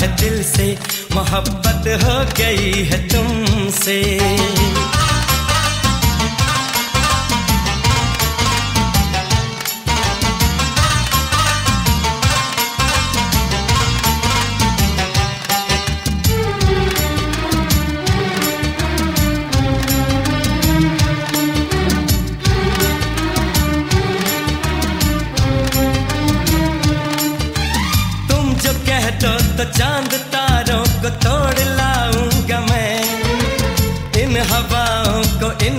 है दिल से मोहब्बत हो गई है तुमसे।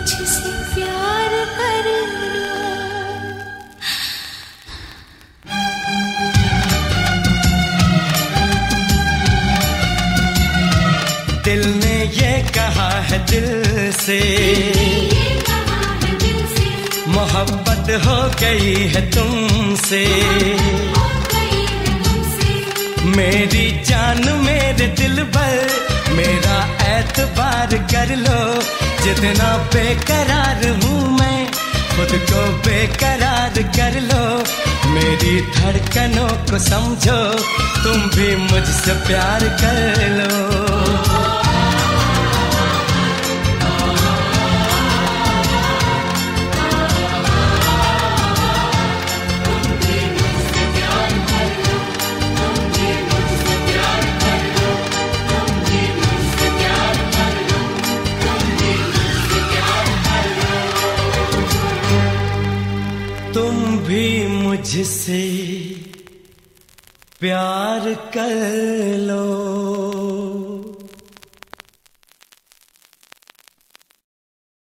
मुझसे प्यार कर दिल ने ये कहा है दिल से। मोहब्बत हो गई है तुमसे। तुमसे। मेरी जान मेरे दिल पर मेरा एतबार कर लो। जितना बेकरार हूँ मैं, खुद को बेकरार कर लो। मेरी धड़कनों को समझो, तुम भी मुझसे प्यार कर लो। तुम भी मुझसे प्यार कर लो।